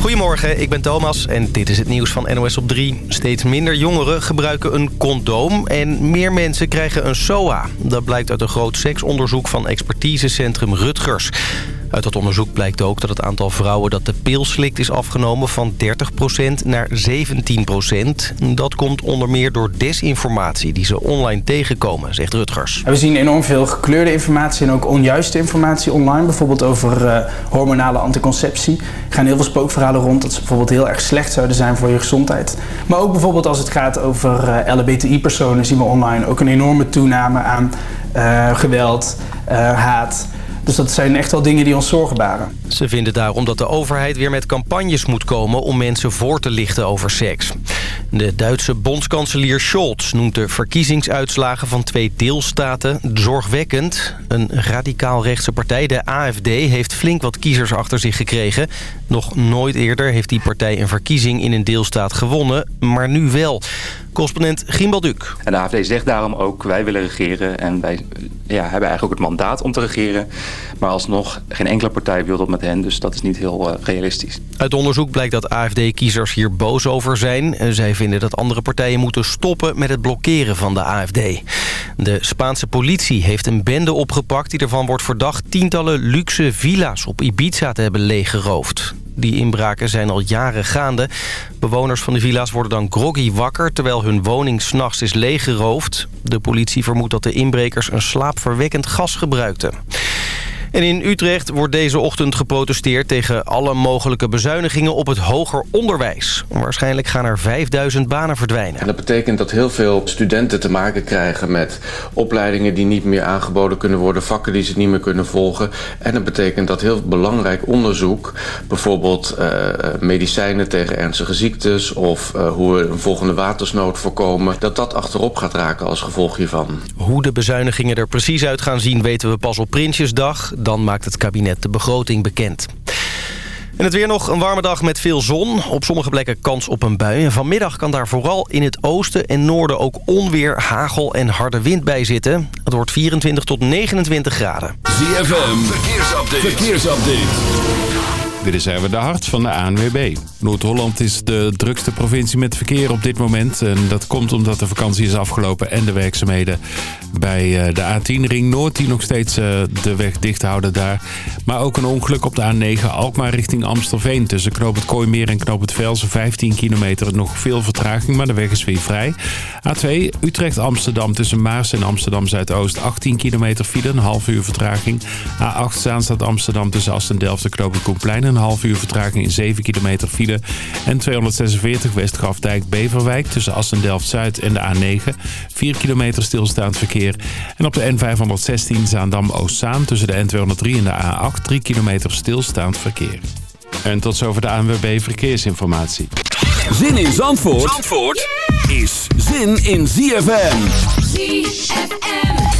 Goedemorgen, ik ben Thomas en dit is het nieuws van NOS op 3. Steeds minder jongeren gebruiken een condoom en meer mensen krijgen een SOA. Dat blijkt uit een groot seksonderzoek van expertisecentrum Rutgers. Uit dat onderzoek blijkt ook dat het aantal vrouwen dat de pil slikt is afgenomen van 30% naar 17%. Dat komt onder meer door desinformatie die ze online tegenkomen, zegt Rutgers. We zien enorm veel gekleurde informatie en ook onjuiste informatie online. Bijvoorbeeld over uh, hormonale anticonceptie. Er gaan heel veel spookverhalen rond dat ze bijvoorbeeld heel erg slecht zouden zijn voor je gezondheid. Maar ook bijvoorbeeld als het gaat over eh, LHBTI-personen zien we online ook een enorme toename aan uh, geweld, haat... Dus dat zijn echt wel dingen die ons zorgen baren. Ze vinden daarom dat de overheid weer met campagnes moet komen... om mensen voor te lichten over seks. De Duitse bondskanselier Scholz noemt de verkiezingsuitslagen van twee deelstaten zorgwekkend. Een radicaal rechtse partij, de AFD, heeft flink wat kiezers achter zich gekregen. Nog nooit eerder heeft die partij een verkiezing in een deelstaat gewonnen, maar nu wel. Correspondent Gimbal Duk. En de AFD zegt daarom ook, wij willen regeren en wij ja, hebben eigenlijk ook het mandaat om te regeren. Maar alsnog, geen enkele partij wil dat met hen, dus dat is niet heel uh, realistisch. Uit onderzoek blijkt dat AFD-kiezers hier boos over zijn. Zij vinden dat andere partijen moeten stoppen met het blokkeren van de AFD. De Spaanse politie heeft een bende opgepakt die ervan wordt verdacht... tientallen luxe villa's op Ibiza te hebben leeggeroofd. Die inbraken zijn al jaren gaande. Bewoners van de villa's worden dan groggy wakker... terwijl hun woning s'nachts is leeggeroofd. De politie vermoedt dat de inbrekers een slaapverwekkend gas gebruikten. En in Utrecht wordt deze ochtend geprotesteerd tegen alle mogelijke bezuinigingen op het hoger onderwijs. Waarschijnlijk gaan er 5000 banen verdwijnen. En dat betekent dat heel veel studenten te maken krijgen met opleidingen die niet meer aangeboden kunnen worden, vakken die ze niet meer kunnen volgen. En dat betekent dat heel belangrijk onderzoek, bijvoorbeeld uh, medicijnen tegen ernstige ziektes of uh, hoe we een volgende watersnood voorkomen, dat dat achterop gaat raken als gevolg hiervan. Hoe de bezuinigingen er precies uit gaan zien weten we pas op Prinsjesdag. Dan maakt het kabinet de begroting bekend. En het weer nog een warme dag met veel zon. Op sommige plekken kans op een bui. En vanmiddag kan daar vooral in het oosten en noorden ook onweer, hagel en harde wind bij zitten. Het wordt 24 tot 29 graden. ZFM, verkeersupdate. verkeersupdate. Dit is even de hart van de ANWB. Noord-Holland is de drukste provincie met verkeer op dit moment. En dat komt omdat de vakantie is afgelopen en de werkzaamheden bij eh, de A10-ring Noord... die nog steeds eh, de weg dicht houden daar. Maar ook een ongeluk op de A9 Alkmaar richting Amstelveen. Tussen Knoop het Kooimeer en Knoop het Velsen 15 kilometer. Nog veel vertraging, maar de weg is weer vrij. A2 Utrecht-Amsterdam tussen Maars en Amsterdam-Zuidoost. 18 kilometer file, een half uur vertraging. A8 Zaanstad Amsterdam tussen Asten-Delft en Knoop het Koenplein een half uur vertraging in 7 kilometer file. En 246 Westgrafdijk Beverwijk tussen Assen-Delft-Zuid en de A9. 4 kilometer stilstaand verkeer. En op de N516 Zaandam-Oostzaan tussen de N203 en de A8 3 kilometer stilstaand verkeer. En tot zover de ANWB Verkeersinformatie. Zin in Zandvoort, Zandvoort is zin in ZFM. ZFM.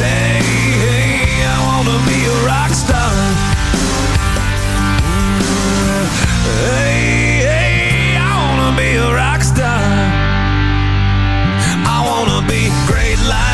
hey, hey, I wanna be a rock star. Mm, hey, hey, I wanna be a rock star. I wanna be great like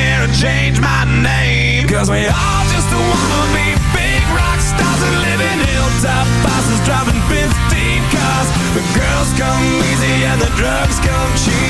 change my name. Cause we all just wanna be big rock stars And live in hilltop bosses driving 15 cars. The girls come easy and the drugs come cheap.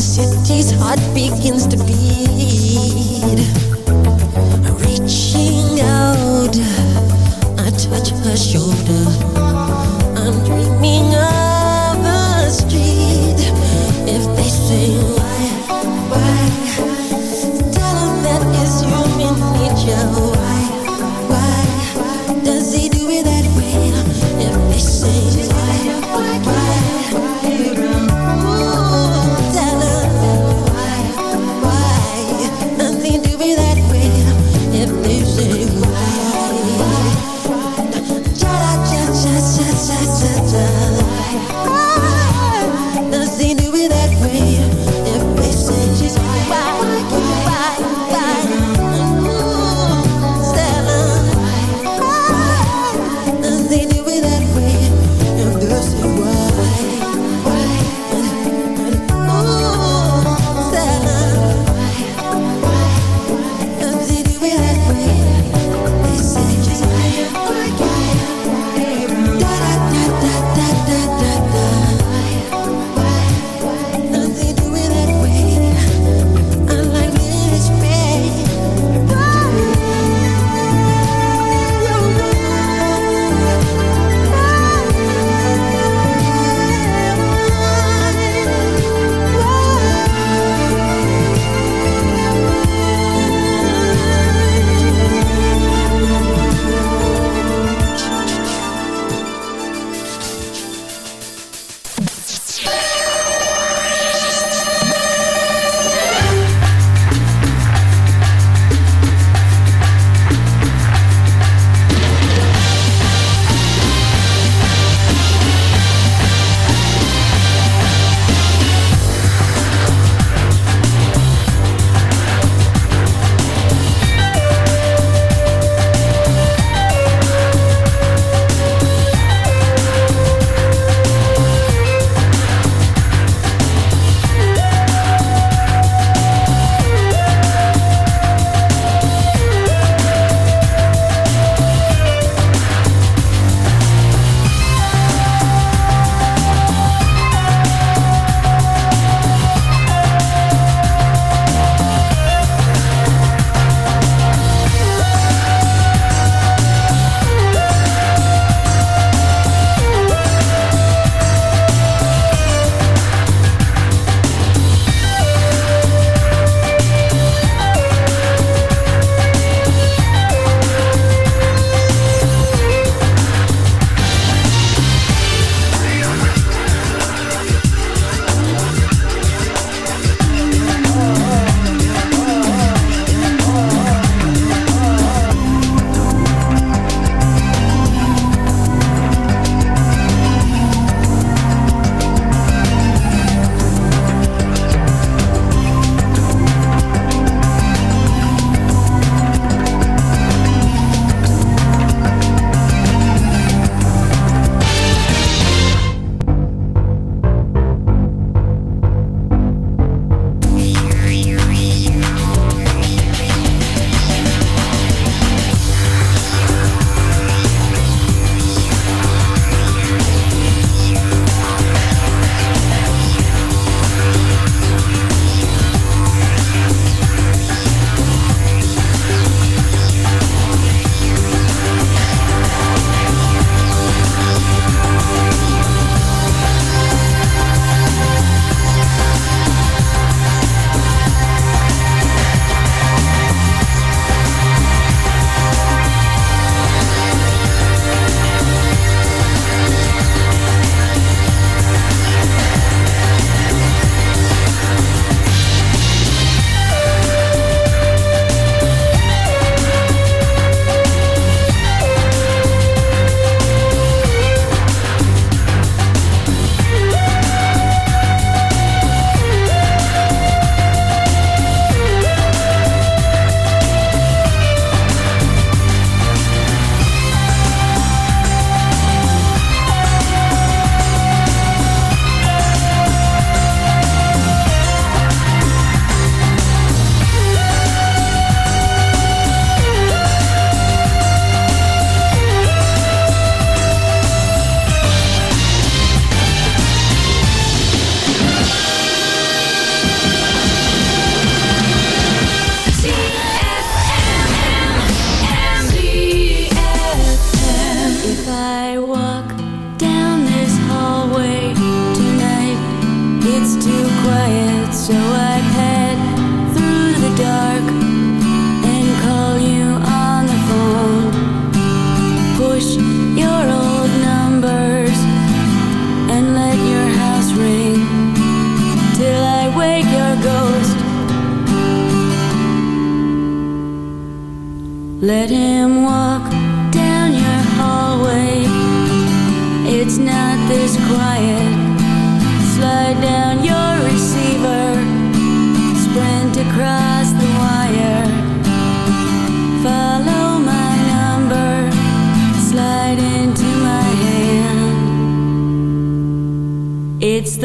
the city's heart begins to beat. Reaching out, I touch her shoulder. I'm dreaming of a street. If they say why, why, tell that it's human nature.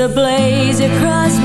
blaze across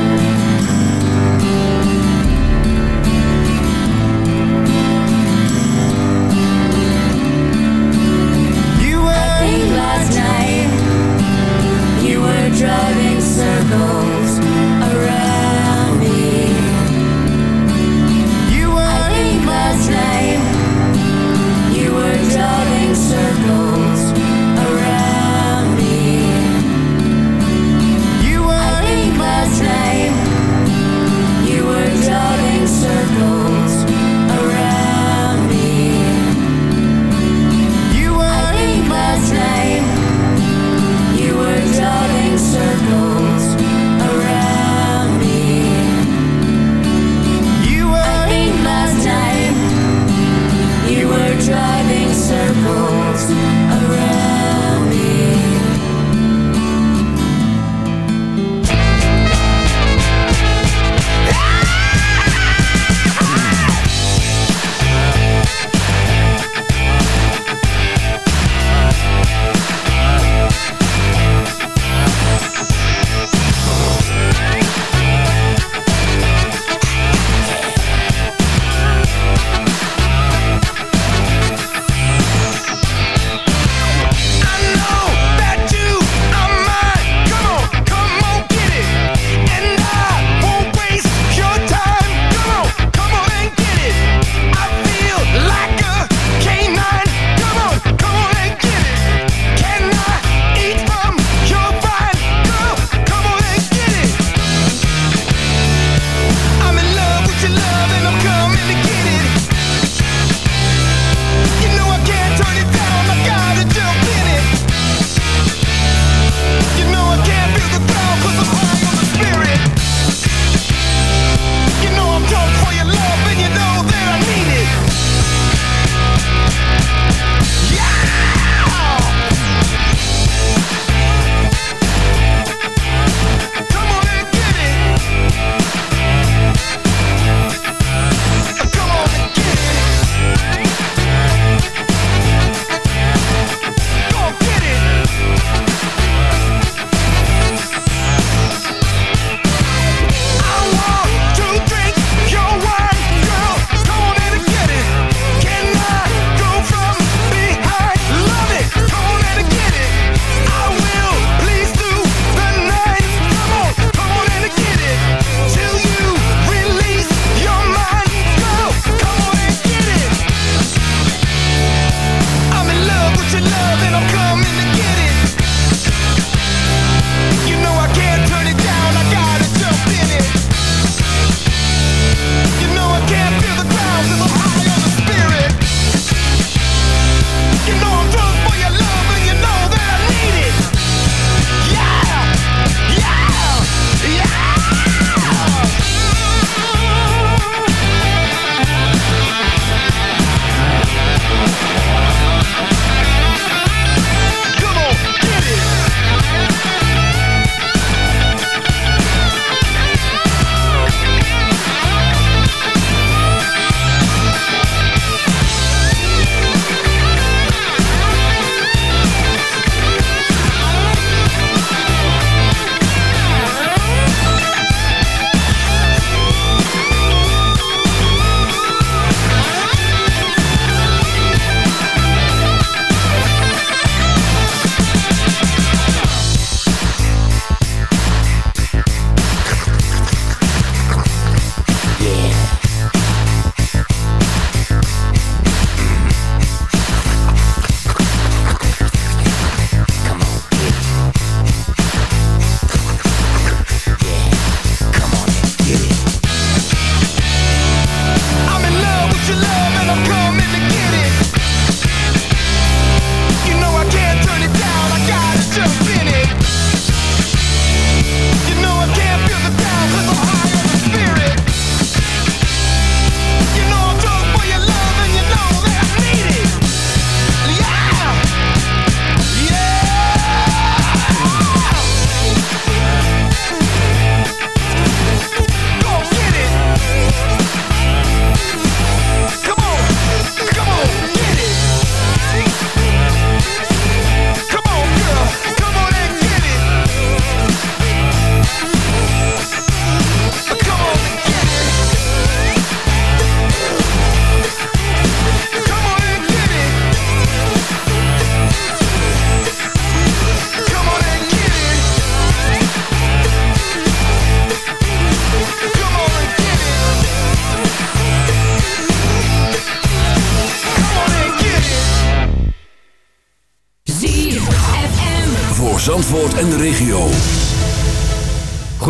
driving circles.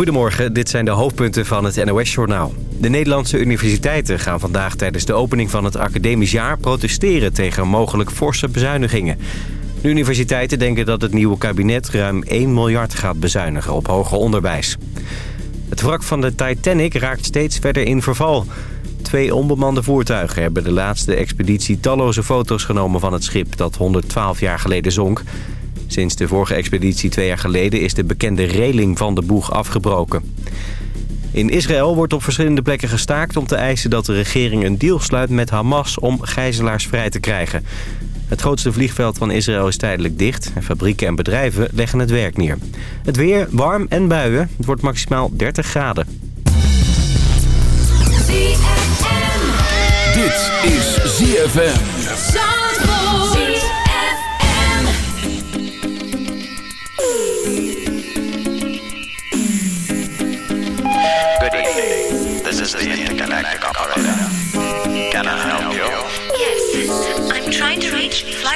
Goedemorgen, dit zijn de hoofdpunten van het NOS-journaal. De Nederlandse universiteiten gaan vandaag tijdens de opening van het academisch jaar protesteren tegen mogelijk forse bezuinigingen. De universiteiten denken dat het nieuwe kabinet ruim 1 miljard gaat bezuinigen op hoger onderwijs. Het wrak van de Titanic raakt steeds verder in verval. Twee onbemande voertuigen hebben de laatste expeditie talloze foto's genomen van het schip dat 112 jaar geleden zonk. Sinds de vorige expeditie twee jaar geleden is de bekende reling van de boeg afgebroken. In Israël wordt op verschillende plekken gestaakt om te eisen dat de regering een deal sluit met Hamas om gijzelaars vrij te krijgen. Het grootste vliegveld van Israël is tijdelijk dicht en fabrieken en bedrijven leggen het werk neer. Het weer warm en buien. Het wordt maximaal 30 graden. Dit is ZFM.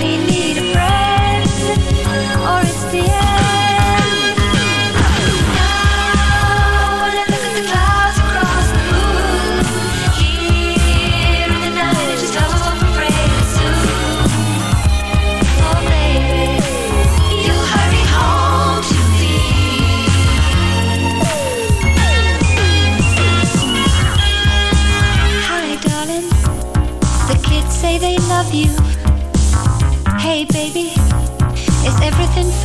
Berlin.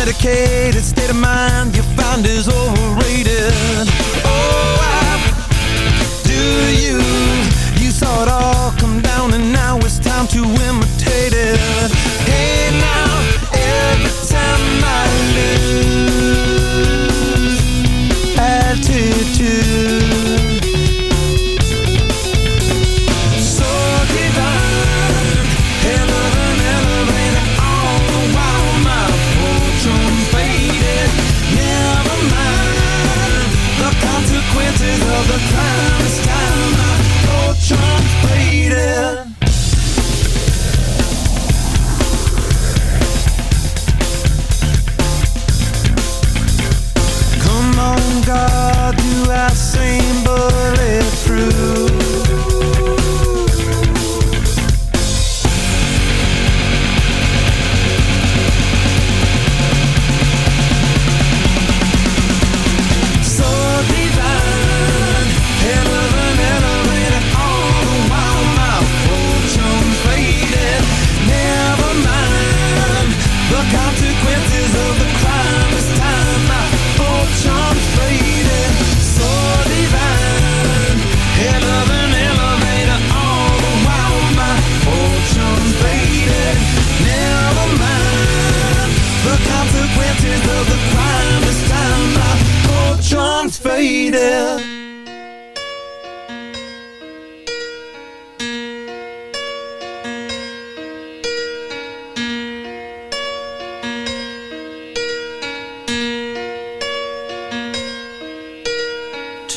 medicated state of mind. You find is overrated.